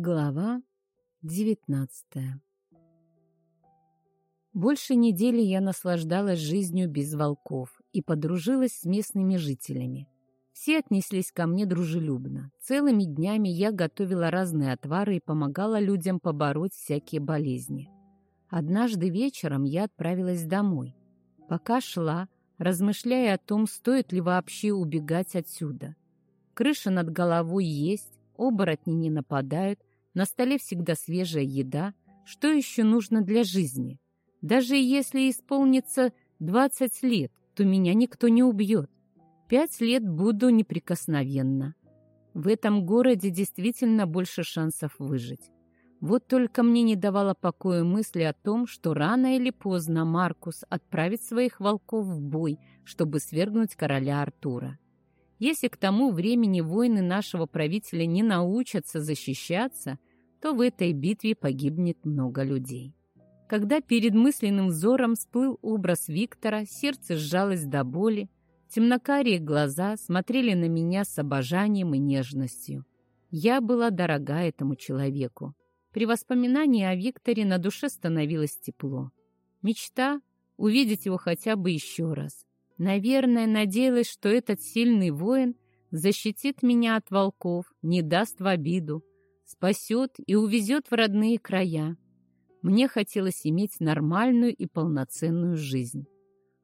Глава девятнадцатая Больше недели я наслаждалась жизнью без волков и подружилась с местными жителями. Все отнеслись ко мне дружелюбно. Целыми днями я готовила разные отвары и помогала людям побороть всякие болезни. Однажды вечером я отправилась домой. Пока шла, размышляя о том, стоит ли вообще убегать отсюда. Крыша над головой есть, оборотни не нападают, на столе всегда свежая еда. Что еще нужно для жизни? Даже если исполнится 20 лет, то меня никто не убьет. Пять лет буду неприкосновенна. В этом городе действительно больше шансов выжить. Вот только мне не давала покоя мысли о том, что рано или поздно Маркус отправит своих волков в бой, чтобы свергнуть короля Артура. Если к тому времени воины нашего правителя не научатся защищаться, то в этой битве погибнет много людей. Когда перед мысленным взором всплыл образ Виктора, сердце сжалось до боли, Темнокарие глаза смотрели на меня с обожанием и нежностью. Я была дорога этому человеку. При воспоминании о Викторе на душе становилось тепло. Мечта — увидеть его хотя бы еще раз. Наверное, надеялась, что этот сильный воин защитит меня от волков, не даст в обиду, спасет и увезет в родные края. Мне хотелось иметь нормальную и полноценную жизнь.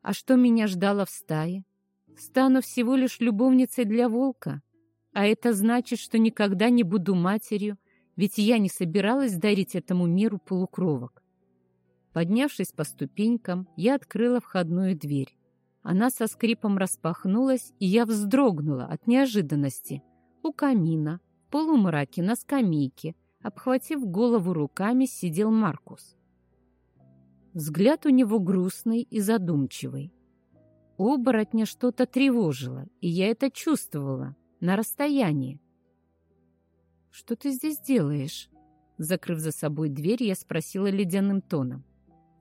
А что меня ждало в стае? Стану всего лишь любовницей для волка. А это значит, что никогда не буду матерью, ведь я не собиралась дарить этому миру полукровок. Поднявшись по ступенькам, я открыла входную дверь. Она со скрипом распахнулась, и я вздрогнула от неожиданности. У камина, в полумраке, на скамейке, обхватив голову руками, сидел Маркус. Взгляд у него грустный и задумчивый. Оборотня что-то тревожило, и я это чувствовала на расстоянии. «Что ты здесь делаешь?» Закрыв за собой дверь, я спросила ледяным тоном.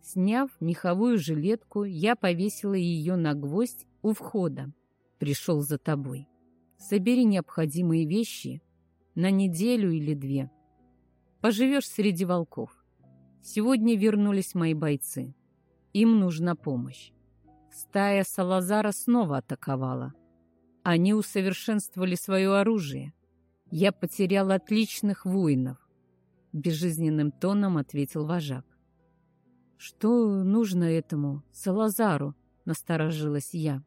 Сняв меховую жилетку, я повесила ее на гвоздь у входа. «Пришел за тобой. Собери необходимые вещи на неделю или две. Поживешь среди волков. Сегодня вернулись мои бойцы. Им нужна помощь. Стая Салазара снова атаковала. Они усовершенствовали свое оружие. Я потерял отличных воинов. Безжизненным тоном ответил вожак. Что нужно этому Салазару? Насторожилась я.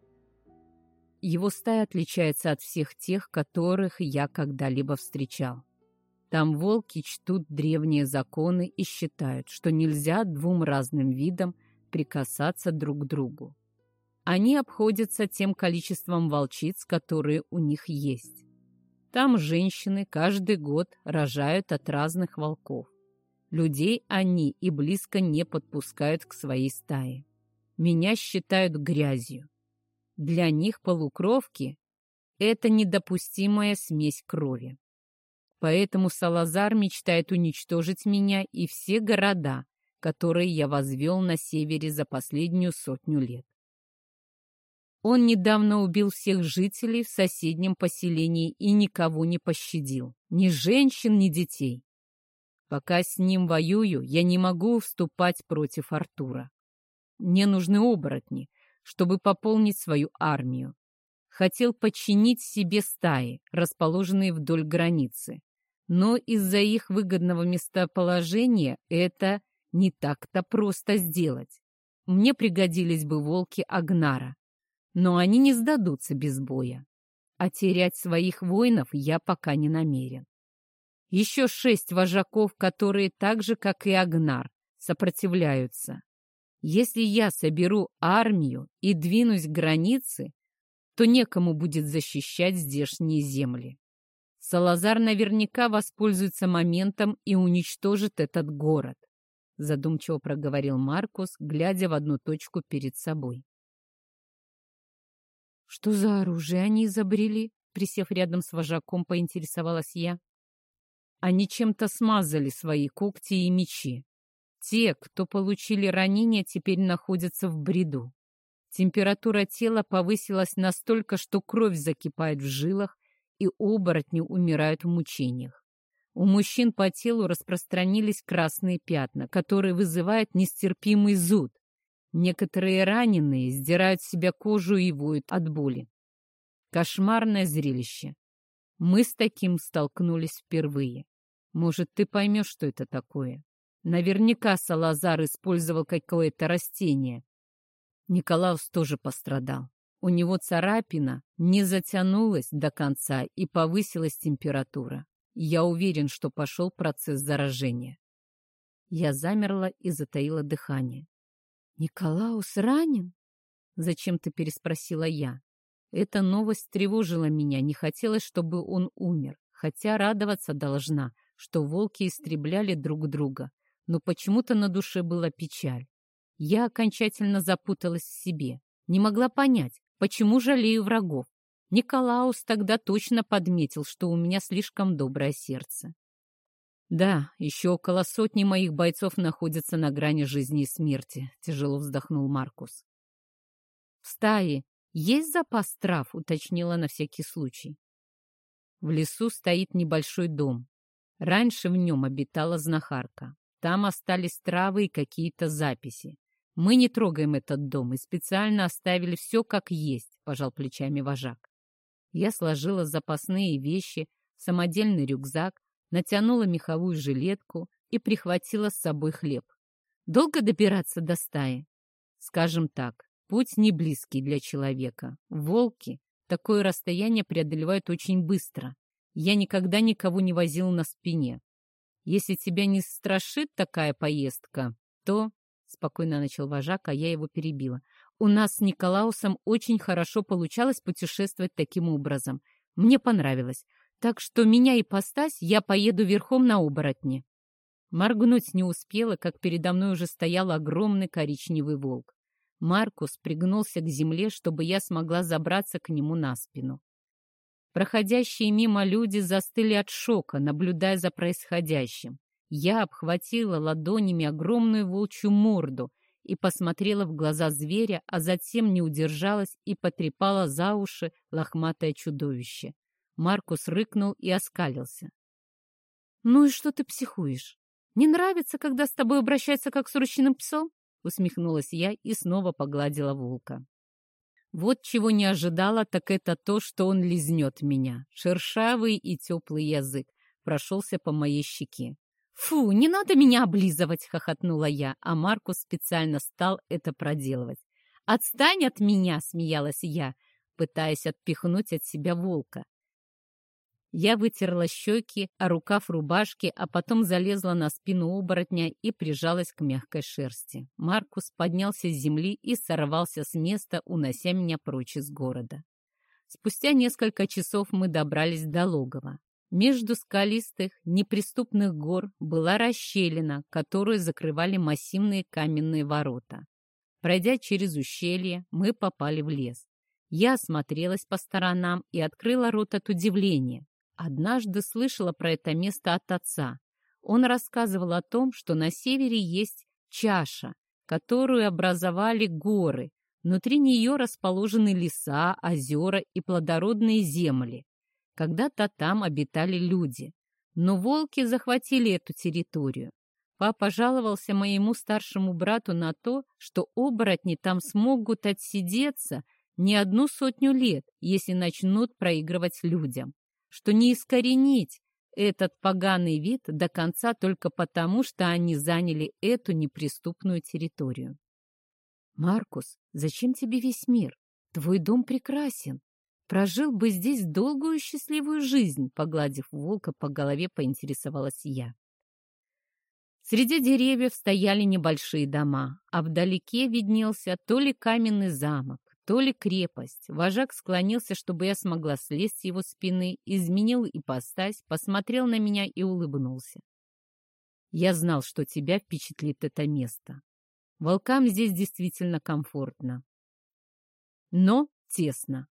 Его стая отличается от всех тех, которых я когда-либо встречал. Там волки чтут древние законы и считают, что нельзя двум разным видам прикасаться друг к другу они обходятся тем количеством волчиц, которые у них есть. Там женщины каждый год рожают от разных волков. Людей они и близко не подпускают к своей стае. Меня считают грязью. Для них полукровки — это недопустимая смесь крови. Поэтому Салазар мечтает уничтожить меня и все города, которые я возвел на севере за последнюю сотню лет. Он недавно убил всех жителей в соседнем поселении и никого не пощадил. Ни женщин, ни детей. Пока с ним воюю, я не могу вступать против Артура. Мне нужны оборотни, чтобы пополнить свою армию. Хотел подчинить себе стаи, расположенные вдоль границы. Но из-за их выгодного местоположения это не так-то просто сделать. Мне пригодились бы волки Агнара но они не сдадутся без боя. А терять своих воинов я пока не намерен. Еще шесть вожаков, которые так же, как и Агнар, сопротивляются. Если я соберу армию и двинусь к границе, то некому будет защищать здешние земли. Салазар наверняка воспользуется моментом и уничтожит этот город, задумчиво проговорил Маркус, глядя в одну точку перед собой. Что за оружие они изобрели? Присев рядом с вожаком, поинтересовалась я. Они чем-то смазали свои когти и мечи. Те, кто получили ранения, теперь находятся в бреду. Температура тела повысилась настолько, что кровь закипает в жилах, и оборотни умирают в мучениях. У мужчин по телу распространились красные пятна, которые вызывают нестерпимый зуд. Некоторые раненые сдирают с себя кожу и воют от боли. Кошмарное зрелище. Мы с таким столкнулись впервые. Может, ты поймешь, что это такое? Наверняка Салазар использовал какое-то растение. Николаус тоже пострадал. У него царапина не затянулась до конца и повысилась температура. Я уверен, что пошел процесс заражения. Я замерла и затаила дыхание. «Николаус ранен?» Зачем-то переспросила я. Эта новость тревожила меня, не хотелось, чтобы он умер, хотя радоваться должна, что волки истребляли друг друга, но почему-то на душе была печаль. Я окончательно запуталась в себе, не могла понять, почему жалею врагов. Николаус тогда точно подметил, что у меня слишком доброе сердце. «Да, еще около сотни моих бойцов находятся на грани жизни и смерти», — тяжело вздохнул Маркус. «В стае есть запас трав?» — уточнила на всякий случай. В лесу стоит небольшой дом. Раньше в нем обитала знахарка. Там остались травы и какие-то записи. Мы не трогаем этот дом и специально оставили все как есть, — пожал плечами вожак. Я сложила запасные вещи, самодельный рюкзак, натянула меховую жилетку и прихватила с собой хлеб. Долго добираться до стаи? Скажем так, путь не близкий для человека. Волки такое расстояние преодолевают очень быстро. Я никогда никого не возил на спине. Если тебя не страшит такая поездка, то... Спокойно начал вожак, а я его перебила. У нас с Николаусом очень хорошо получалось путешествовать таким образом. Мне понравилось. Так что меня ипостась я поеду верхом на оборотне. Моргнуть не успела, как передо мной уже стоял огромный коричневый волк. Маркус пригнулся к земле, чтобы я смогла забраться к нему на спину. Проходящие мимо люди застыли от шока, наблюдая за происходящим. Я обхватила ладонями огромную волчью морду и посмотрела в глаза зверя, а затем не удержалась и потрепала за уши лохматое чудовище. Маркус рыкнул и оскалился. «Ну и что ты психуешь? Не нравится, когда с тобой обращаются как с ручным псом?» Усмехнулась я и снова погладила волка. Вот чего не ожидала, так это то, что он лизнет меня. Шершавый и теплый язык прошелся по моей щеке. «Фу, не надо меня облизывать!» — хохотнула я, а Маркус специально стал это проделывать. «Отстань от меня!» — смеялась я, пытаясь отпихнуть от себя волка. Я вытерла щеки, а рукав рубашки, а потом залезла на спину оборотня и прижалась к мягкой шерсти. Маркус поднялся с земли и сорвался с места, унося меня прочь из города. Спустя несколько часов мы добрались до логова. Между скалистых, неприступных гор была расщелина, которую закрывали массивные каменные ворота. Пройдя через ущелье, мы попали в лес. Я осмотрелась по сторонам и открыла рот от удивления. Однажды слышала про это место от отца. Он рассказывал о том, что на севере есть чаша, которую образовали горы. Внутри нее расположены леса, озера и плодородные земли. Когда-то там обитали люди. Но волки захватили эту территорию. Папа жаловался моему старшему брату на то, что оборотни там смогут отсидеться не одну сотню лет, если начнут проигрывать людям что не искоренить этот поганый вид до конца только потому, что они заняли эту неприступную территорию. «Маркус, зачем тебе весь мир? Твой дом прекрасен. Прожил бы здесь долгую счастливую жизнь», погладив волка по голове, поинтересовалась я. Среди деревьев стояли небольшие дома, а вдалеке виднелся то ли каменный замок, то ли крепость. Вожак склонился, чтобы я смогла слезть с его спины, изменил ипостась, посмотрел на меня и улыбнулся. Я знал, что тебя впечатлит это место. Волкам здесь действительно комфортно. Но тесно.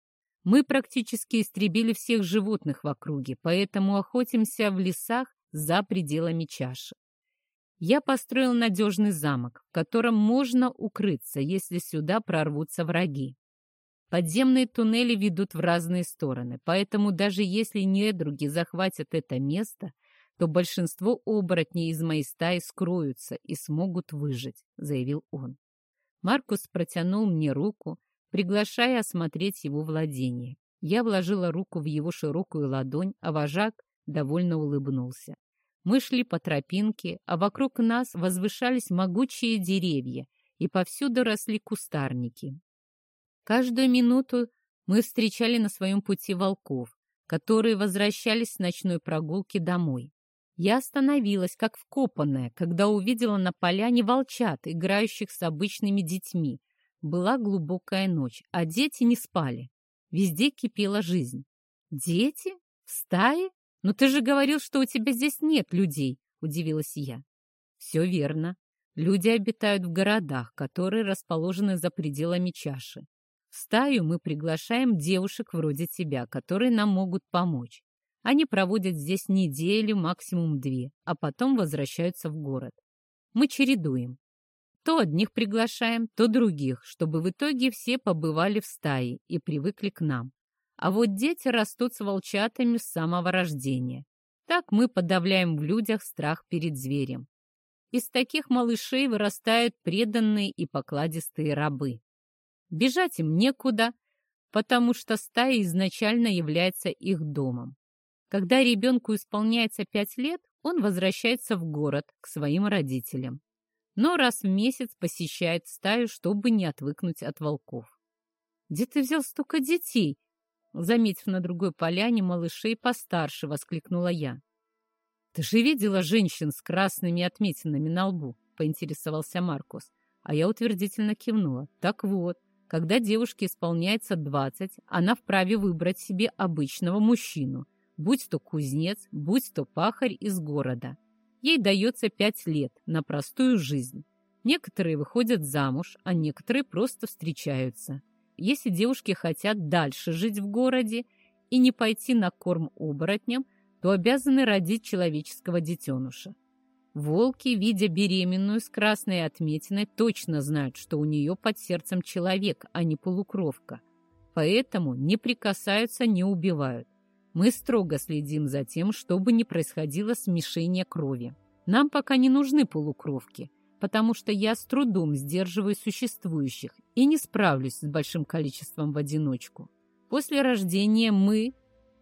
Мы практически истребили всех животных в округе, поэтому охотимся в лесах за пределами чаши. Я построил надежный замок, в котором можно укрыться, если сюда прорвутся враги. Подземные туннели ведут в разные стороны, поэтому даже если недруги захватят это место, то большинство оборотней из моей стаи скроются и смогут выжить», — заявил он. Маркус протянул мне руку, приглашая осмотреть его владение. Я вложила руку в его широкую ладонь, а вожак довольно улыбнулся. Мы шли по тропинке, а вокруг нас возвышались могучие деревья, и повсюду росли кустарники. Каждую минуту мы встречали на своем пути волков, которые возвращались с ночной прогулки домой. Я остановилась, как вкопанная, когда увидела на поляне волчат, играющих с обычными детьми. Была глубокая ночь, а дети не спали. Везде кипела жизнь. «Дети? В стае? Но ты же говорил, что у тебя здесь нет людей», — удивилась я. «Все верно. Люди обитают в городах, которые расположены за пределами чаши. В стаю мы приглашаем девушек вроде тебя, которые нам могут помочь. Они проводят здесь неделю, максимум две, а потом возвращаются в город. Мы чередуем. То одних приглашаем, то других, чтобы в итоге все побывали в стае и привыкли к нам. А вот дети растут с волчатами с самого рождения. Так мы подавляем в людях страх перед зверем. Из таких малышей вырастают преданные и покладистые рабы. Бежать им некуда, потому что стая изначально является их домом. Когда ребенку исполняется пять лет, он возвращается в город к своим родителям. Но раз в месяц посещает стаю, чтобы не отвыкнуть от волков. «Где ты взял столько детей?» Заметив на другой поляне малышей постарше, воскликнула я. «Ты же видела женщин с красными отметинами на лбу?» — поинтересовался Маркус. А я утвердительно кивнула. «Так вот, когда девушке исполняется двадцать, она вправе выбрать себе обычного мужчину, будь то кузнец, будь то пахарь из города. Ей дается пять лет на простую жизнь. Некоторые выходят замуж, а некоторые просто встречаются. Если девушки хотят дальше жить в городе и не пойти на корм оборотням, то обязаны родить человеческого детеныша. Волки, видя беременную с красной отметиной, точно знают, что у нее под сердцем человек, а не полукровка. Поэтому не прикасаются, не убивают. Мы строго следим за тем, чтобы не происходило смешение крови. Нам пока не нужны полукровки, потому что я с трудом сдерживаю существующих и не справлюсь с большим количеством в одиночку. После рождения мы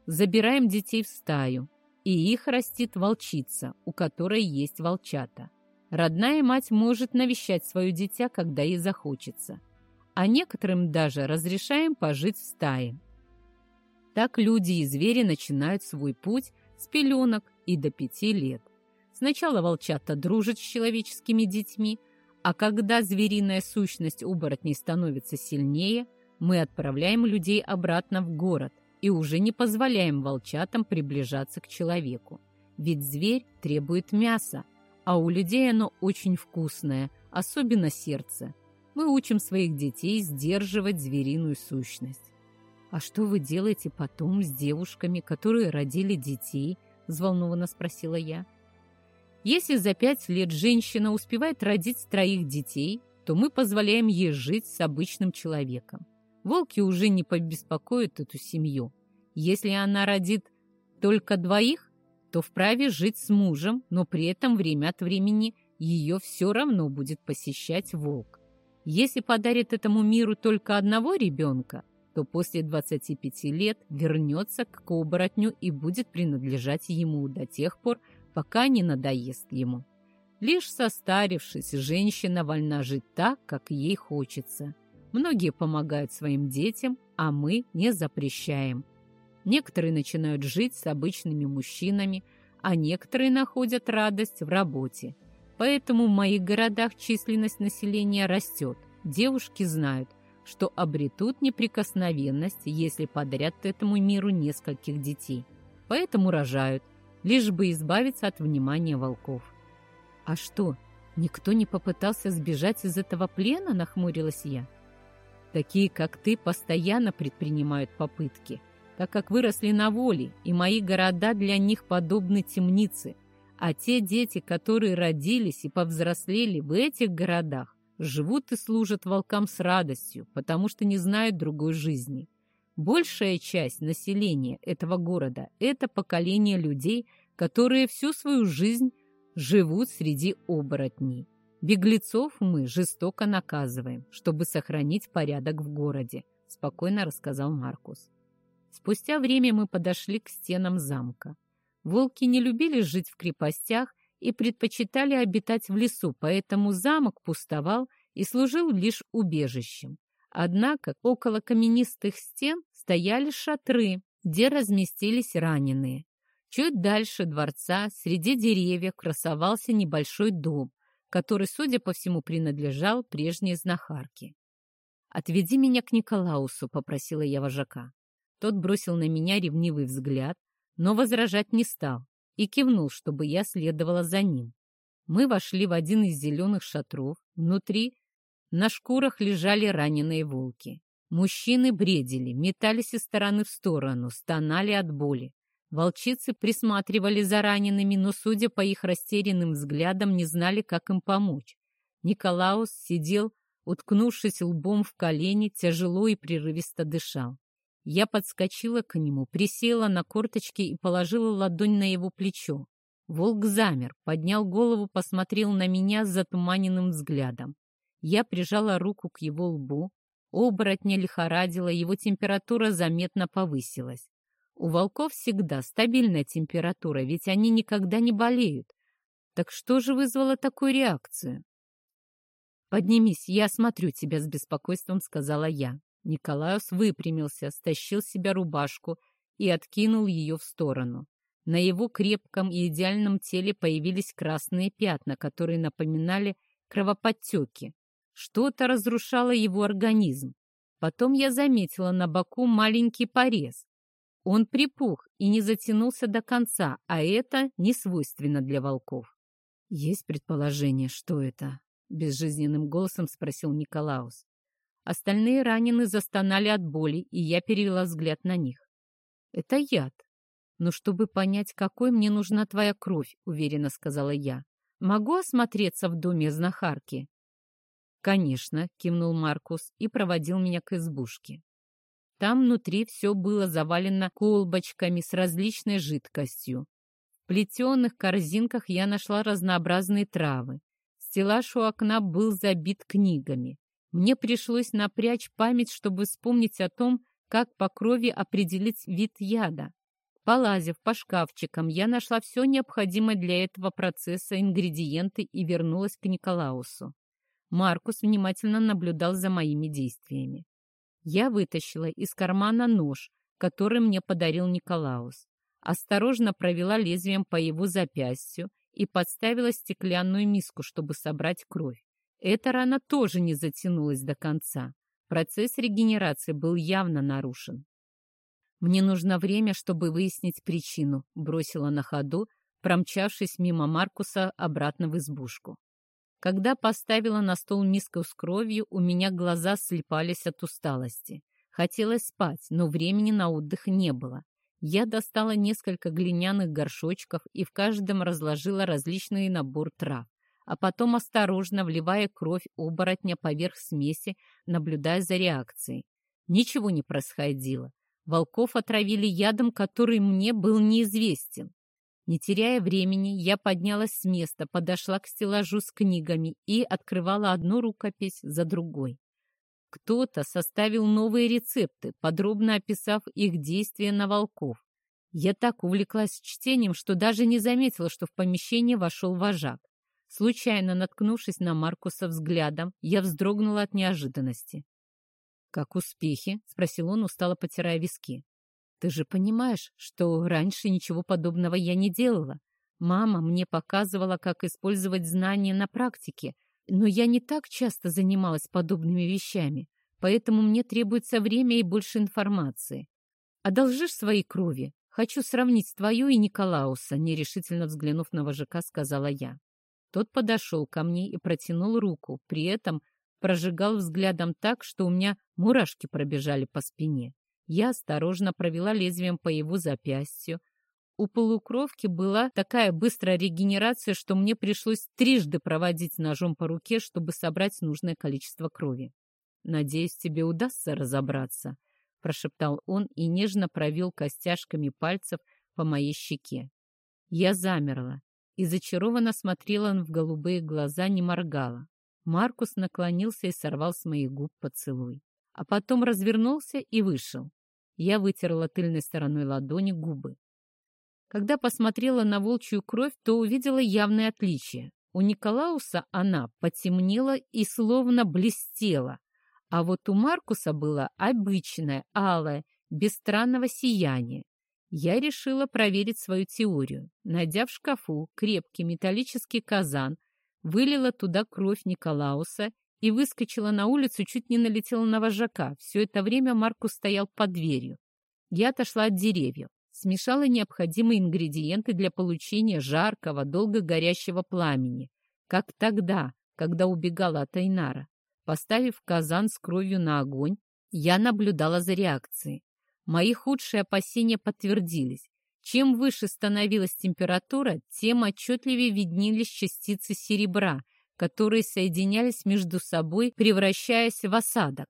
забираем детей в стаю, и их растит волчица, у которой есть волчата. Родная мать может навещать свое дитя, когда ей захочется. А некоторым даже разрешаем пожить в стае, так люди и звери начинают свой путь с пеленок и до пяти лет. Сначала волчата дружат с человеческими детьми, а когда звериная сущность оборотней становится сильнее, мы отправляем людей обратно в город и уже не позволяем волчатам приближаться к человеку. Ведь зверь требует мяса, а у людей оно очень вкусное, особенно сердце. Мы учим своих детей сдерживать звериную сущность. «А что вы делаете потом с девушками, которые родили детей?» – взволнованно спросила я. «Если за пять лет женщина успевает родить троих детей, то мы позволяем ей жить с обычным человеком. Волки уже не побеспокоят эту семью. Если она родит только двоих, то вправе жить с мужем, но при этом время от времени ее все равно будет посещать волк. Если подарит этому миру только одного ребенка, то после 25 лет вернется к оборотню и будет принадлежать ему до тех пор, пока не надоест ему. Лишь состарившись, женщина вольна жить так, как ей хочется. Многие помогают своим детям, а мы не запрещаем. Некоторые начинают жить с обычными мужчинами, а некоторые находят радость в работе. Поэтому в моих городах численность населения растет. Девушки знают – что обретут неприкосновенность, если подарят этому миру нескольких детей. Поэтому рожают, лишь бы избавиться от внимания волков. «А что, никто не попытался сбежать из этого плена?» – нахмурилась я. «Такие, как ты, постоянно предпринимают попытки, так как выросли на воле, и мои города для них подобны темнице. А те дети, которые родились и повзрослели в этих городах, живут и служат волкам с радостью, потому что не знают другой жизни. Большая часть населения этого города – это поколение людей, которые всю свою жизнь живут среди оборотней. Беглецов мы жестоко наказываем, чтобы сохранить порядок в городе, спокойно рассказал Маркус. Спустя время мы подошли к стенам замка. Волки не любили жить в крепостях и предпочитали обитать в лесу, поэтому замок пустовал и служил лишь убежищем. Однако около каменистых стен стояли шатры, где разместились раненые. Чуть дальше дворца, среди деревьев, красовался небольшой дом, который, судя по всему, принадлежал прежней знахарке. «Отведи меня к Николаусу», — попросила я вожака. Тот бросил на меня ревнивый взгляд, но возражать не стал и кивнул, чтобы я следовала за ним. Мы вошли в один из зеленых шатров. Внутри на шкурах лежали раненые волки. Мужчины бредили, метались из стороны в сторону, стонали от боли. Волчицы присматривали за ранеными, но, судя по их растерянным взглядам, не знали, как им помочь. Николаус сидел, уткнувшись лбом в колени, тяжело и прерывисто дышал. Я подскочила к нему, присела на корточки и положила ладонь на его плечо. Волк замер, поднял голову, посмотрел на меня с затуманенным взглядом. Я прижала руку к его лбу. Оборотня лихорадила, его температура заметно повысилась. У волков всегда стабильная температура, ведь они никогда не болеют. Так что же вызвало такую реакцию? «Поднимись, я осмотрю тебя с беспокойством», — сказала я. Николаус выпрямился, стащил себя рубашку и откинул ее в сторону. На его крепком и идеальном теле появились красные пятна, которые напоминали кровоподтеки. Что-то разрушало его организм. Потом я заметила на боку маленький порез. Он припух и не затянулся до конца, а это не свойственно для волков. «Есть предположение, что это?» — безжизненным голосом спросил Николаус. Остальные ранены застонали от боли, и я перевела взгляд на них. «Это яд. Но чтобы понять, какой мне нужна твоя кровь», — уверенно сказала я. «Могу осмотреться в доме знахарки?» «Конечно», — кивнул Маркус и проводил меня к избушке. Там внутри все было завалено колбочками с различной жидкостью. В плетеных корзинках я нашла разнообразные травы. Стеллаж у окна был забит книгами. Мне пришлось напрячь память, чтобы вспомнить о том, как по крови определить вид яда. Полазив по шкафчикам, я нашла все необходимое для этого процесса, ингредиенты и вернулась к Николаусу. Маркус внимательно наблюдал за моими действиями. Я вытащила из кармана нож, который мне подарил Николаус. Осторожно провела лезвием по его запястью и подставила стеклянную миску, чтобы собрать кровь. Эта рана тоже не затянулась до конца. Процесс регенерации был явно нарушен. «Мне нужно время, чтобы выяснить причину», — бросила на ходу, промчавшись мимо Маркуса обратно в избушку. Когда поставила на стол миску с кровью, у меня глаза слепались от усталости. Хотелось спать, но времени на отдых не было. Я достала несколько глиняных горшочков и в каждом разложила различный набор трав, а потом осторожно вливая кровь оборотня поверх смеси, наблюдая за реакцией. Ничего не происходило. Волков отравили ядом, который мне был неизвестен. Не теряя времени, я поднялась с места, подошла к стеллажу с книгами и открывала одну рукопись за другой. Кто-то составил новые рецепты, подробно описав их действия на волков. Я так увлеклась чтением, что даже не заметила, что в помещение вошел вожак. Случайно наткнувшись на Маркуса взглядом, я вздрогнула от неожиданности. «Как успехи?» — спросил он, устало потирая виски. Ты же понимаешь, что раньше ничего подобного я не делала. Мама мне показывала, как использовать знания на практике, но я не так часто занималась подобными вещами, поэтому мне требуется время и больше информации. Одолжишь своей крови? Хочу сравнить твою и Николауса, нерешительно взглянув на вожака, сказала я. Тот подошел ко мне и протянул руку, при этом прожигал взглядом так, что у меня мурашки пробежали по спине. Я осторожно провела лезвием по его запястью. У полукровки была такая быстрая регенерация, что мне пришлось трижды проводить ножом по руке, чтобы собрать нужное количество крови. «Надеюсь, тебе удастся разобраться», — прошептал он и нежно провел костяшками пальцев по моей щеке. Я замерла и зачарованно смотрела в голубые глаза, не моргала. Маркус наклонился и сорвал с моих губ поцелуй, а потом развернулся и вышел. Я вытерла тыльной стороной ладони губы. Когда посмотрела на волчью кровь, то увидела явное отличие. У Николауса она потемнела и словно блестела, а вот у Маркуса была обычная, алая, без странного сияния. Я решила проверить свою теорию. Найдя в шкафу крепкий металлический казан, вылила туда кровь Николауса и выскочила на улицу, чуть не налетела на вожака. Все это время Маркус стоял под дверью. Я отошла от деревьев, смешала необходимые ингредиенты для получения жаркого, долго горящего пламени, как тогда, когда убегала от Айнара. Поставив казан с кровью на огонь, я наблюдала за реакцией. Мои худшие опасения подтвердились. Чем выше становилась температура, тем отчетливее виднелись частицы серебра, которые соединялись между собой, превращаясь в осадок.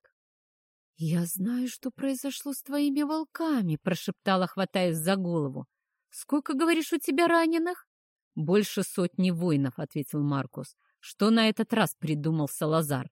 «Я знаю, что произошло с твоими волками», — прошептала, хватаясь за голову. «Сколько, говоришь, у тебя раненых?» «Больше сотни воинов», — ответил Маркус. «Что на этот раз придумал Салазар?»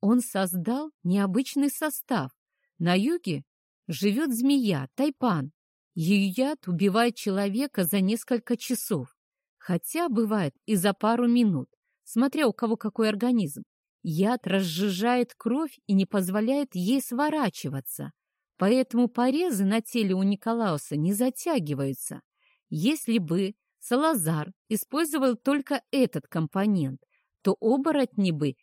Он создал необычный состав. На юге живет змея, тайпан. Ее яд убивает человека за несколько часов, хотя бывает и за пару минут, смотря у кого какой организм. Яд разжижает кровь и не позволяет ей сворачиваться, поэтому порезы на теле у Николауса не затягиваются. Если бы Салазар использовал только этот компонент, то оборотни бы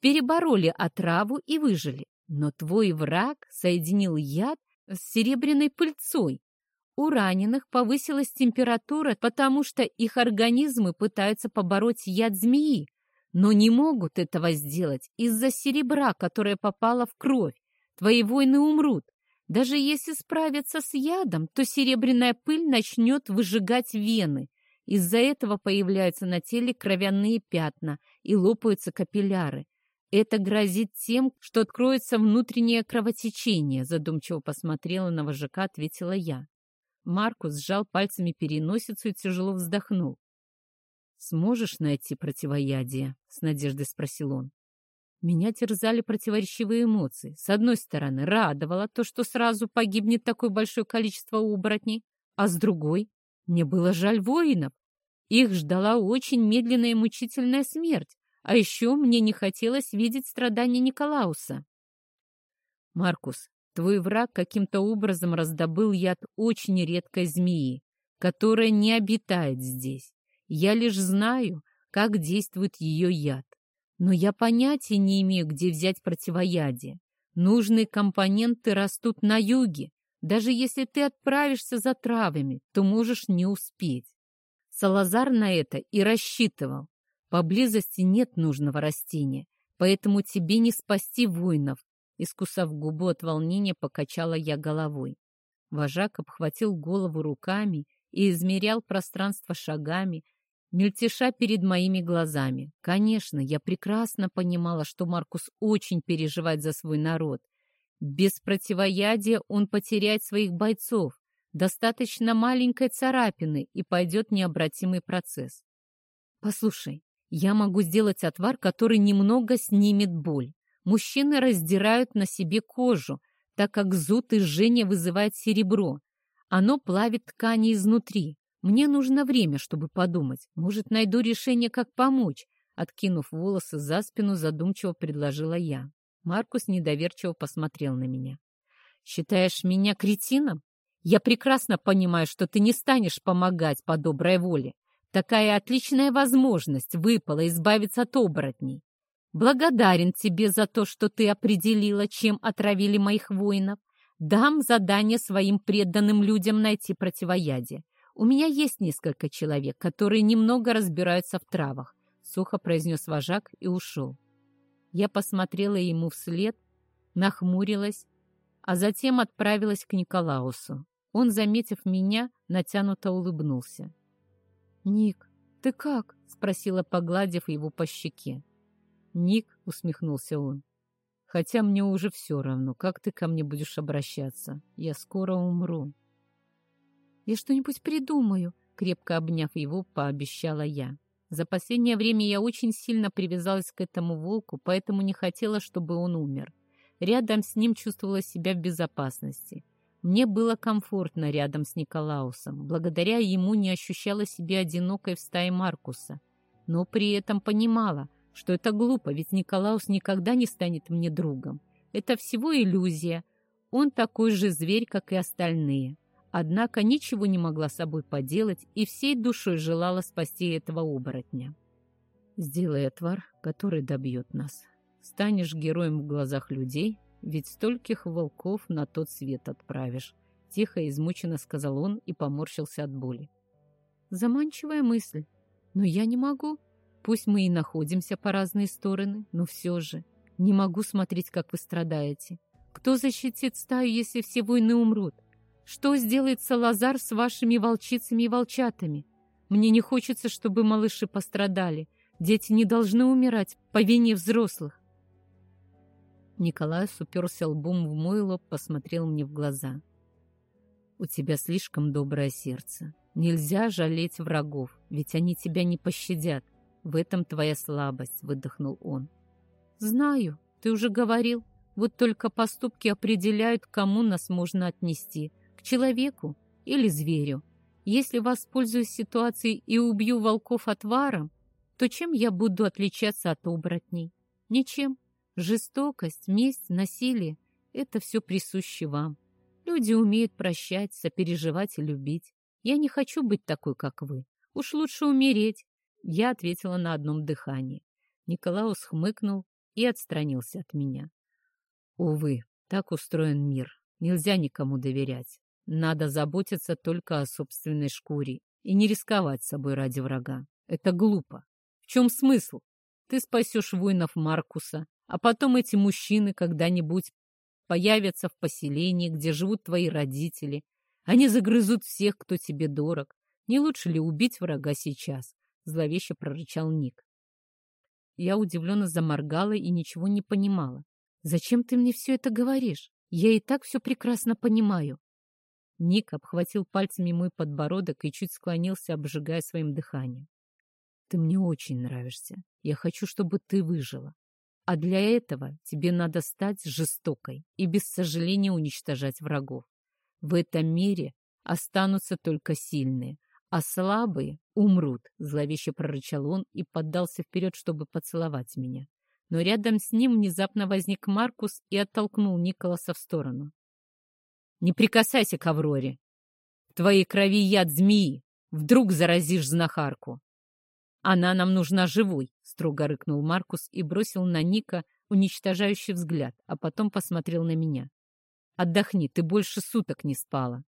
перебороли отраву и выжили. Но твой враг соединил яд с серебряной пыльцой. У раненых повысилась температура, потому что их организмы пытаются побороть яд змеи, но не могут этого сделать из-за серебра, которое попало в кровь. Твои воины умрут. Даже если справятся с ядом, то серебряная пыль начнет выжигать вены. Из-за этого появляются на теле кровяные пятна и лопаются капилляры. Это грозит тем, что откроется внутреннее кровотечение, задумчиво посмотрела на вожака, ответила я. Маркус сжал пальцами переносицу и тяжело вздохнул. «Сможешь найти противоядие?» — с надеждой спросил он. Меня терзали противоречивые эмоции. С одной стороны, радовало то, что сразу погибнет такое большое количество оборотней, а с другой, мне было жаль воинов. Их ждала очень медленная и мучительная смерть, а еще мне не хотелось видеть страдания Николауса. Маркус, твой враг каким-то образом раздобыл яд очень редкой змеи, которая не обитает здесь. Я лишь знаю, как действует ее яд. Но я понятия не имею, где взять противоядие. Нужные компоненты растут на юге. Даже если ты отправишься за травами, то можешь не успеть. Салазар на это и рассчитывал. Поблизости нет нужного растения, поэтому тебе не спасти воинов. Искусав губу от волнения, покачала я головой. Вожак обхватил голову руками и измерял пространство шагами, мельтеша перед моими глазами. Конечно, я прекрасно понимала, что Маркус очень переживает за свой народ. Без противоядия он потеряет своих бойцов. Достаточно маленькой царапины, и пойдет необратимый процесс. Послушай, я могу сделать отвар, который немного снимет боль. Мужчины раздирают на себе кожу, так как зуд и жжение вызывает серебро. Оно плавит ткани изнутри. Мне нужно время, чтобы подумать. Может, найду решение, как помочь. Откинув волосы за спину, задумчиво предложила я. Маркус недоверчиво посмотрел на меня. «Считаешь меня кретином? Я прекрасно понимаю, что ты не станешь помогать по доброй воле. Такая отличная возможность выпала избавиться от оборотней. Благодарен тебе за то, что ты определила, чем отравили моих воинов. Дам задание своим преданным людям найти противоядие. У меня есть несколько человек, которые немного разбираются в травах, сухо произнес вожак и ушел. Я посмотрела ему вслед, нахмурилась, а затем отправилась к Николаусу. Он, заметив меня, натянуто улыбнулся. «Ник, ты как?» — спросила, погладив его по щеке. «Ник», — усмехнулся он, — «хотя мне уже все равно, как ты ко мне будешь обращаться. Я скоро умру». «Я что-нибудь придумаю. крепко обняв его, пообещала я. За последнее время я очень сильно привязалась к этому волку, поэтому не хотела, чтобы он умер. Рядом с ним чувствовала себя в безопасности. Мне было комфортно рядом с Николаусом. Благодаря ему не ощущала себя одинокой в стае Маркуса. Но при этом понимала, что это глупо, ведь Николаус никогда не станет мне другом. Это всего иллюзия. Он такой же зверь, как и остальные. Однако ничего не могла с собой поделать и всей душой желала спасти этого оборотня. «Сделай отвар, который добьет нас. Станешь героем в глазах людей, ведь стольких волков на тот свет отправишь. Тихо и измученно сказал он и поморщился от боли. Заманчивая мысль. Но я не могу. Пусть мы и находимся по разные стороны, но все же не могу смотреть, как вы страдаете. Кто защитит стаю, если все войны умрут? Что сделает Салазар с вашими волчицами и волчатами? Мне не хочется, чтобы малыши пострадали. Дети не должны умирать по вине взрослых. Николай уперся лбом в мой лоб, посмотрел мне в глаза. «У тебя слишком доброе сердце. Нельзя жалеть врагов, ведь они тебя не пощадят. В этом твоя слабость», — выдохнул он. «Знаю, ты уже говорил. Вот только поступки определяют, кому нас можно отнести. К человеку или зверю. Если воспользуюсь ситуацией и убью волков отваром, то чем я буду отличаться от оборотней? Ничем. Жестокость, месть, насилие — это все присуще вам. Люди умеют прощать, сопереживать и любить. Я не хочу быть такой, как вы. Уж лучше умереть. Я ответила на одном дыхании. Николаус хмыкнул и отстранился от меня. Увы, так устроен мир. Нельзя никому доверять. Надо заботиться только о собственной шкуре и не рисковать собой ради врага. Это глупо. В чем смысл? Ты спасешь воинов Маркуса, а потом эти мужчины когда-нибудь появятся в поселении, где живут твои родители. Они загрызут всех, кто тебе дорог. Не лучше ли убить врага сейчас? Зловеще прорычал Ник. Я удивленно заморгала и ничего не понимала. «Зачем ты мне все это говоришь? Я и так все прекрасно понимаю». Ник обхватил пальцами мой подбородок и чуть склонился, обжигая своим дыханием. «Ты мне очень нравишься. Я хочу, чтобы ты выжила. А для этого тебе надо стать жестокой и без сожаления уничтожать врагов. В этом мире останутся только сильные, а слабые умрут, зловеще прорычал он и поддался вперед, чтобы поцеловать меня. Но рядом с ним внезапно возник Маркус и оттолкнул Николаса в сторону. «Не прикасайся к Авроре! В твоей крови яд змеи! Вдруг заразишь знахарку!» «Она нам нужна живой!» — строго рыкнул Маркус и бросил на Ника уничтожающий взгляд, а потом посмотрел на меня. «Отдохни, ты больше суток не спала».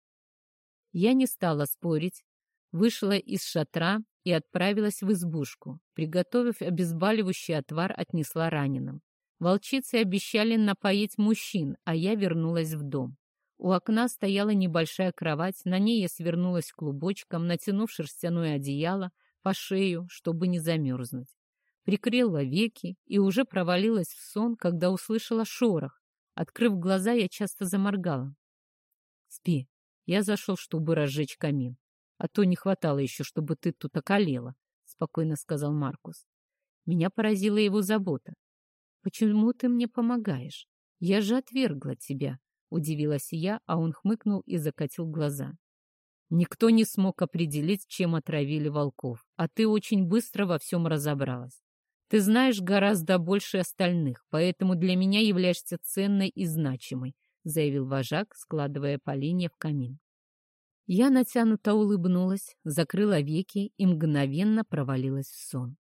Я не стала спорить, вышла из шатра и отправилась в избушку. Приготовив обезболивающий отвар, отнесла раненым. Волчицы обещали напоить мужчин, а я вернулась в дом. У окна стояла небольшая кровать, на ней я свернулась клубочком, натянув шерстяное одеяло, по шею, чтобы не замерзнуть. Прикрыла веки и уже провалилась в сон, когда услышала шорох. Открыв глаза, я часто заморгала. «Спи. Я зашел, чтобы разжечь камин. А то не хватало еще, чтобы ты тут околела», — спокойно сказал Маркус. Меня поразила его забота. «Почему ты мне помогаешь? Я же отвергла тебя», — удивилась я, а он хмыкнул и закатил глаза. Никто не смог определить, чем отравили волков, а ты очень быстро во всем разобралась. Ты знаешь гораздо больше остальных, поэтому для меня являешься ценной и значимой, заявил вожак, складывая поленья в камин. Я натянуто улыбнулась, закрыла веки и мгновенно провалилась в сон.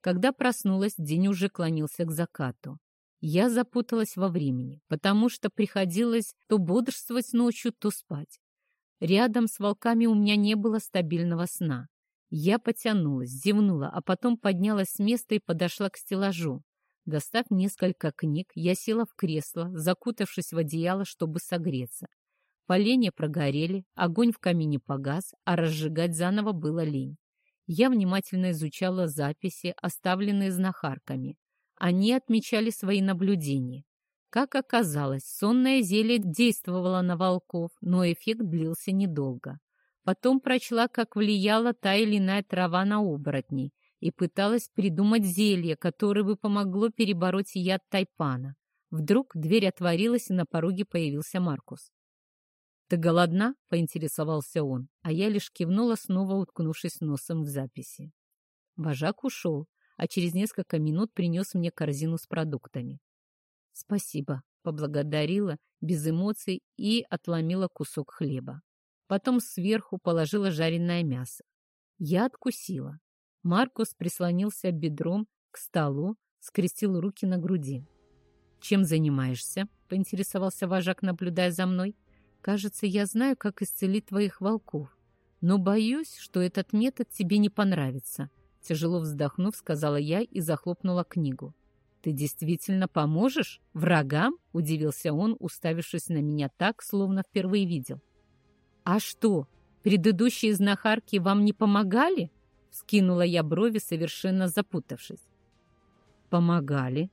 Когда проснулась, день уже клонился к закату. Я запуталась во времени, потому что приходилось то бодрствовать ночью, то спать. Рядом с волками у меня не было стабильного сна. Я потянулась, зевнула, а потом поднялась с места и подошла к стеллажу. Достав несколько книг, я села в кресло, закутавшись в одеяло, чтобы согреться. Поленья прогорели, огонь в камине погас, а разжигать заново было лень. Я внимательно изучала записи, оставленные знахарками. Они отмечали свои наблюдения. Как оказалось, сонное зелье действовало на волков, но эффект длился недолго. Потом прочла, как влияла та или иная трава на оборотней, и пыталась придумать зелье, которое бы помогло перебороть яд тайпана. Вдруг дверь отворилась, и на пороге появился Маркус. «Ты голодна?» — поинтересовался он, а я лишь кивнула, снова уткнувшись носом в записи. Вожак ушел, а через несколько минут принес мне корзину с продуктами. «Спасибо», — поблагодарила, без эмоций, и отломила кусок хлеба. Потом сверху положила жареное мясо. Я откусила. Маркус прислонился бедром к столу, скрестил руки на груди. «Чем занимаешься?» — поинтересовался вожак, наблюдая за мной. Кажется, я знаю, как исцелить твоих волков. Но боюсь, что этот метод тебе не понравится. Тяжело вздохнув, сказала я и захлопнула книгу. «Ты действительно поможешь? Врагам?» — удивился он, уставившись на меня так, словно впервые видел. «А что, предыдущие знахарки вам не помогали?» — скинула я брови, совершенно запутавшись. «Помогали.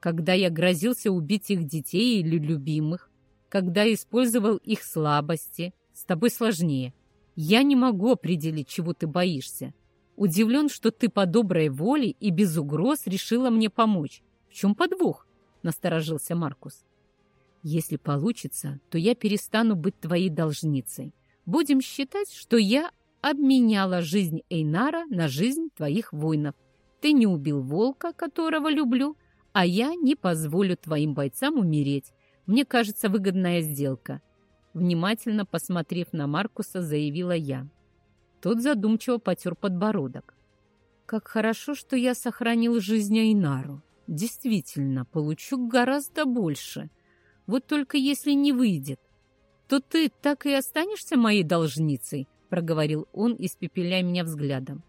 Когда я грозился убить их детей или любимых, когда использовал их слабости. С тобой сложнее. Я не могу определить, чего ты боишься. Удивлен, что ты по доброй воле и без угроз решила мне помочь. В чем подвох? Насторожился Маркус. Если получится, то я перестану быть твоей должницей. Будем считать, что я обменяла жизнь Эйнара на жизнь твоих воинов. Ты не убил волка, которого люблю, а я не позволю твоим бойцам умереть. Мне кажется, выгодная сделка. Внимательно посмотрев на Маркуса, заявила я. Тот задумчиво потер подбородок. Как хорошо, что я сохранил жизнь Айнару. Действительно, получу гораздо больше. Вот только если не выйдет, то ты так и останешься моей должницей, проговорил он, испепеляя меня взглядом.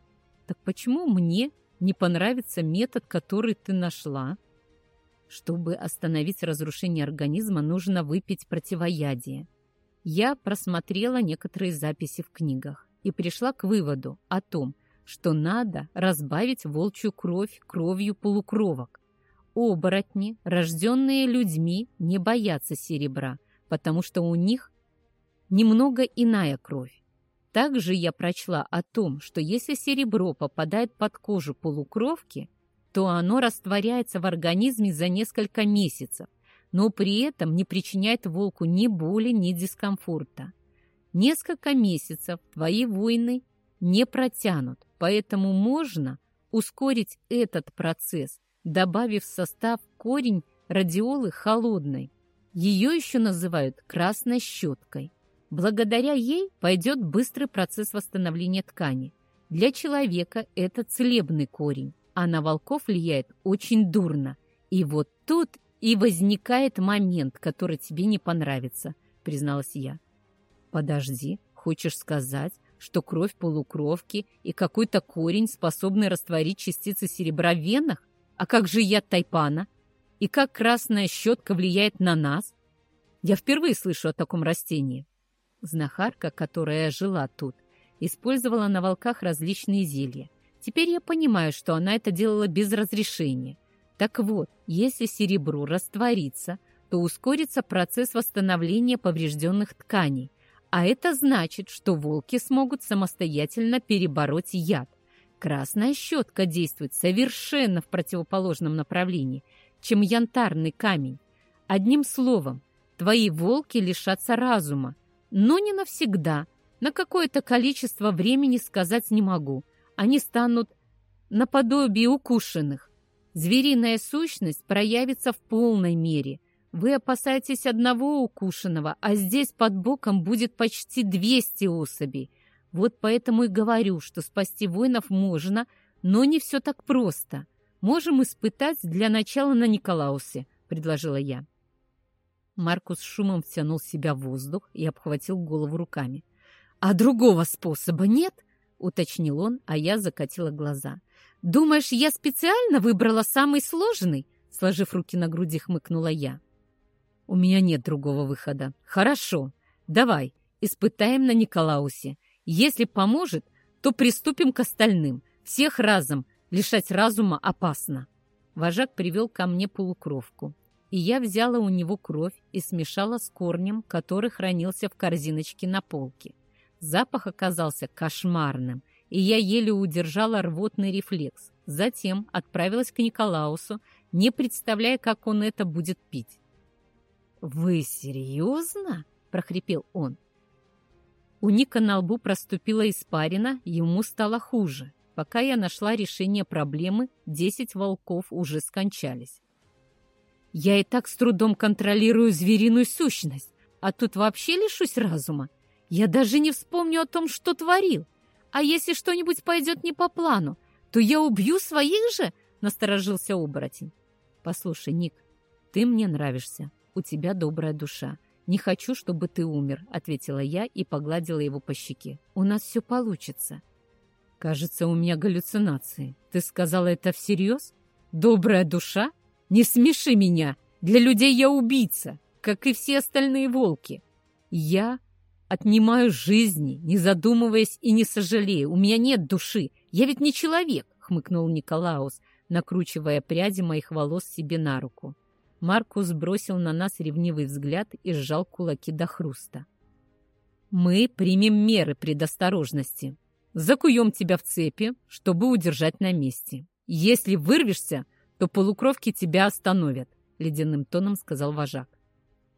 Так почему мне не понравится метод, который ты нашла? Чтобы остановить разрушение организма, нужно выпить противоядие. Я просмотрела некоторые записи в книгах и пришла к выводу о том, что надо разбавить волчью кровь кровью полукровок. Оборотни, рожденные людьми, не боятся серебра, потому что у них немного иная кровь. Также я прочла о том, что если серебро попадает под кожу полукровки, то оно растворяется в организме за несколько месяцев, но при этом не причиняет волку ни боли, ни дискомфорта. Несколько месяцев твои войны не протянут, поэтому можно ускорить этот процесс, добавив в состав корень радиолы холодной. Ее еще называют красной щеткой. Благодаря ей пойдет быстрый процесс восстановления ткани. Для человека это целебный корень а на волков влияет очень дурно. И вот тут и возникает момент, который тебе не понравится, призналась я. Подожди, хочешь сказать, что кровь полукровки и какой-то корень способны растворить частицы серебра в венах? А как же яд тайпана? И как красная щетка влияет на нас? Я впервые слышу о таком растении. Знахарка, которая жила тут, использовала на волках различные зелья. Теперь я понимаю, что она это делала без разрешения. Так вот, если серебро растворится, то ускорится процесс восстановления поврежденных тканей, а это значит, что волки смогут самостоятельно перебороть яд. Красная щетка действует совершенно в противоположном направлении, чем янтарный камень. Одним словом, твои волки лишатся разума, но не навсегда. На какое-то количество времени сказать не могу – они станут наподобие укушенных. Звериная сущность проявится в полной мере. Вы опасаетесь одного укушенного, а здесь под боком будет почти 200 особей. Вот поэтому и говорю, что спасти воинов можно, но не все так просто. Можем испытать для начала на Николаусе, предложила я. Маркус шумом втянул себя в воздух и обхватил голову руками. «А другого способа нет?» — уточнил он, а я закатила глаза. «Думаешь, я специально выбрала самый сложный?» Сложив руки на груди, хмыкнула я. «У меня нет другого выхода. Хорошо. Давай, испытаем на Николаусе. Если поможет, то приступим к остальным. Всех разом. Лишать разума опасно». Вожак привел ко мне полукровку, и я взяла у него кровь и смешала с корнем, который хранился в корзиночке на полке. Запах оказался кошмарным, и я еле удержала рвотный рефлекс. Затем отправилась к Николаусу, не представляя, как он это будет пить. «Вы серьезно?» — прохрипел он. У Ника на лбу проступила испарина, ему стало хуже. Пока я нашла решение проблемы, десять волков уже скончались. Я и так с трудом контролирую звериную сущность, а тут вообще лишусь разума. Я даже не вспомню о том, что творил. А если что-нибудь пойдет не по плану, то я убью своих же?» — насторожился оборотень. «Послушай, Ник, ты мне нравишься. У тебя добрая душа. Не хочу, чтобы ты умер», — ответила я и погладила его по щеке. «У нас все получится». «Кажется, у меня галлюцинации. Ты сказала это всерьез? Добрая душа? Не смеши меня! Для людей я убийца, как и все остальные волки. Я отнимаю жизни, не задумываясь и не сожалея. У меня нет души. Я ведь не человек, хмыкнул Николаус, накручивая пряди моих волос себе на руку. Маркус бросил на нас ревнивый взгляд и сжал кулаки до хруста. «Мы примем меры предосторожности. Закуем тебя в цепи, чтобы удержать на месте. Если вырвешься, то полукровки тебя остановят», — ледяным тоном сказал вожак.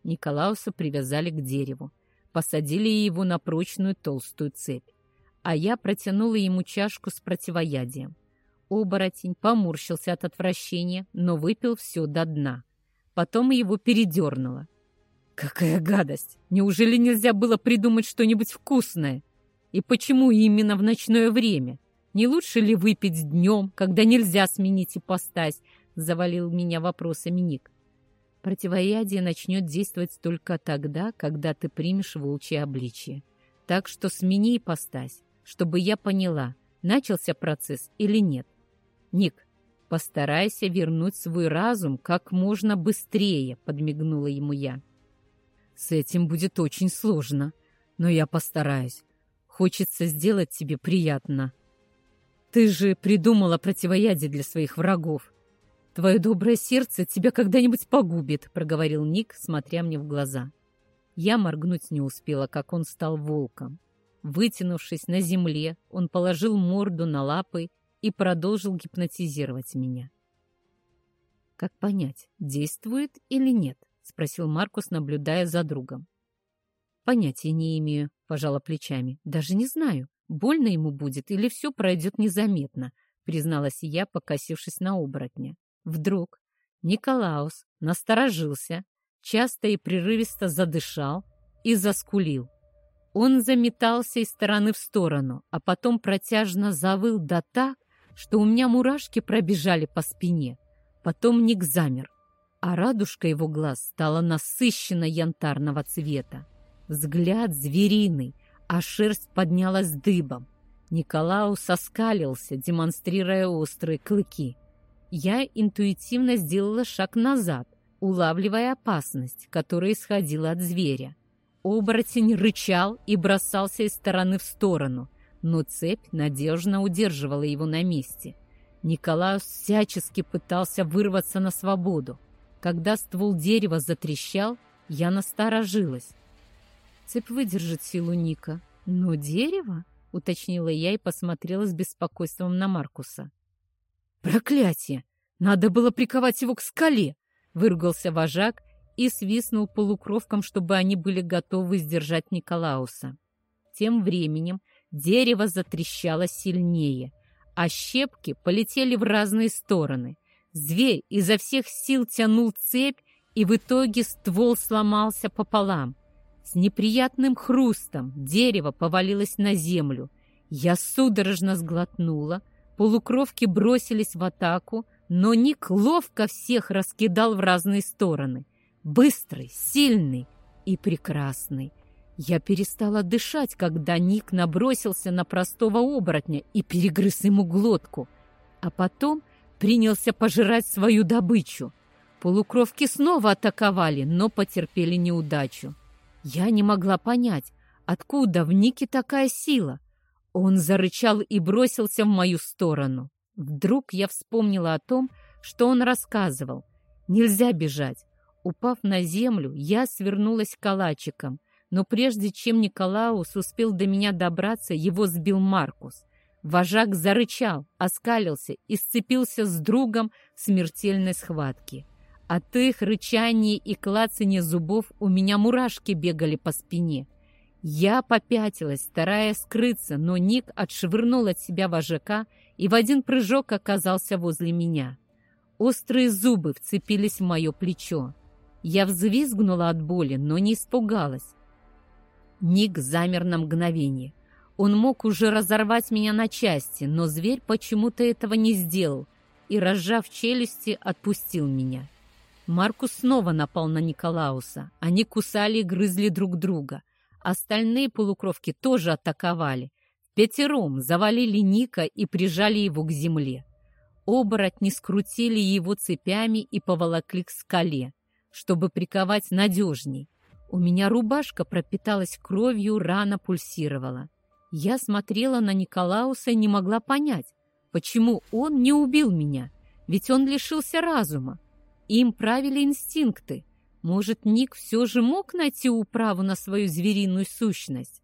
Николауса привязали к дереву посадили его на прочную толстую цепь, а я протянула ему чашку с противоядием. Оборотень поморщился от отвращения, но выпил все до дна. Потом его передернуло. «Какая гадость! Неужели нельзя было придумать что-нибудь вкусное? И почему именно в ночное время? Не лучше ли выпить днем, когда нельзя сменить ипостась?» — завалил меня вопросами Ник. Противоядие начнет действовать только тогда, когда ты примешь волчье обличие. Так что смени ипостась, чтобы я поняла, начался процесс или нет. Ник, постарайся вернуть свой разум как можно быстрее, подмигнула ему я. С этим будет очень сложно, но я постараюсь. Хочется сделать тебе приятно. Ты же придумала противоядие для своих врагов. «Твое доброе сердце тебя когда-нибудь погубит», — проговорил Ник, смотря мне в глаза. Я моргнуть не успела, как он стал волком. Вытянувшись на земле, он положил морду на лапы и продолжил гипнотизировать меня. «Как понять, действует или нет?» — спросил Маркус, наблюдая за другом. «Понятия не имею», — пожала плечами. «Даже не знаю, больно ему будет или все пройдет незаметно», — призналась я, покосившись на оборотня. Вдруг Николаус насторожился, часто и прерывисто задышал и заскулил. Он заметался из стороны в сторону, а потом протяжно завыл да так, что у меня мурашки пробежали по спине. Потом Ник замер, а радужка его глаз стала насыщенно янтарного цвета. Взгляд звериный, а шерсть поднялась дыбом. Николаус оскалился, демонстрируя острые клыки. Я интуитивно сделала шаг назад, улавливая опасность, которая исходила от зверя. Оборотень рычал и бросался из стороны в сторону, но цепь надежно удерживала его на месте. Николаус всячески пытался вырваться на свободу. Когда ствол дерева затрещал, я насторожилась. Цепь выдержит силу Ника. Но дерево? — уточнила я и посмотрела с беспокойством на Маркуса. «Проклятие! Надо было приковать его к скале!» — выругался вожак и свистнул полукровкам, чтобы они были готовы сдержать Николауса. Тем временем дерево затрещало сильнее, а щепки полетели в разные стороны. Зверь изо всех сил тянул цепь, и в итоге ствол сломался пополам. С неприятным хрустом дерево повалилось на землю. Я судорожно сглотнула, Полукровки бросились в атаку, но Ник ловко всех раскидал в разные стороны. Быстрый, сильный и прекрасный. Я перестала дышать, когда Ник набросился на простого оборотня и перегрыз ему глотку, а потом принялся пожирать свою добычу. Полукровки снова атаковали, но потерпели неудачу. Я не могла понять, откуда в Нике такая сила — он зарычал и бросился в мою сторону. Вдруг я вспомнила о том, что он рассказывал. Нельзя бежать. Упав на землю, я свернулась калачиком, Но прежде чем Николаус успел до меня добраться, его сбил Маркус. Вожак зарычал, оскалился и сцепился с другом в смертельной схватке. От их рычания и клацания зубов у меня мурашки бегали по спине. Я попятилась, стараясь скрыться, но Ник отшвырнул от себя вожака и в один прыжок оказался возле меня. Острые зубы вцепились в мое плечо. Я взвизгнула от боли, но не испугалась. Ник замер на мгновение. Он мог уже разорвать меня на части, но зверь почему-то этого не сделал и, разжав челюсти, отпустил меня. Маркус снова напал на Николауса. Они кусали и грызли друг друга. Остальные полукровки тоже атаковали. Пятером завалили Ника и прижали его к земле. Оборотни скрутили его цепями и поволокли к скале, чтобы приковать надежней. У меня рубашка пропиталась кровью, рана пульсировала. Я смотрела на Николауса и не могла понять, почему он не убил меня, ведь он лишился разума. Им правили инстинкты. Может, Ник все же мог найти управу на свою звериную сущность?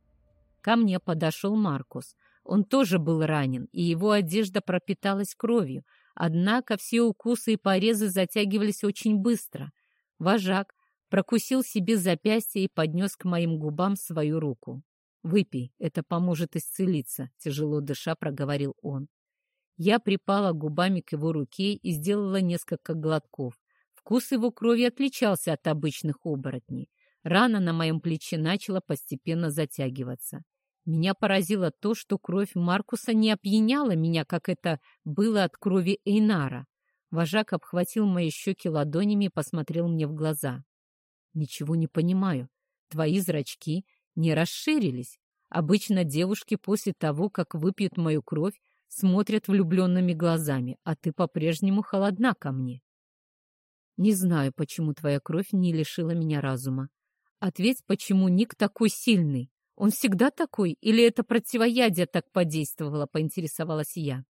Ко мне подошел Маркус. Он тоже был ранен, и его одежда пропиталась кровью. Однако все укусы и порезы затягивались очень быстро. Вожак прокусил себе запястье и поднес к моим губам свою руку. «Выпей, это поможет исцелиться», — тяжело дыша проговорил он. Я припала губами к его руке и сделала несколько глотков. Вкус его крови отличался от обычных оборотней. Рана на моем плече начала постепенно затягиваться. Меня поразило то, что кровь Маркуса не опьяняла меня, как это было от крови Эйнара. Вожак обхватил мои щеки ладонями и посмотрел мне в глаза. «Ничего не понимаю. Твои зрачки не расширились. Обычно девушки после того, как выпьют мою кровь, смотрят влюбленными глазами, а ты по-прежнему холодна ко мне». «Не знаю, почему твоя кровь не лишила меня разума. Ответь, почему Ник такой сильный?» Он всегда такой? Или это противоядие так подействовало, поинтересовалась я.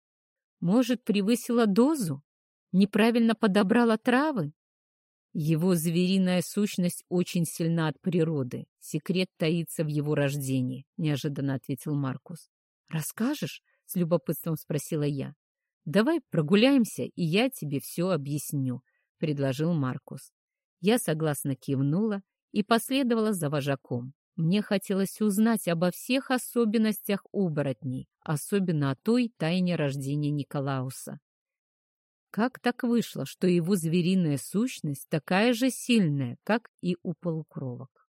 Может, превысила дозу? Неправильно подобрала травы? Его звериная сущность очень сильна от природы. Секрет таится в его рождении, неожиданно ответил Маркус. Расскажешь? С любопытством спросила я. Давай прогуляемся, и я тебе все объясню, предложил Маркус. Я согласно кивнула и последовала за вожаком. Мне хотелось узнать обо всех особенностях оборотней, особенно о той тайне рождения Николауса. Как так вышло, что его звериная сущность такая же сильная, как и у полукровок?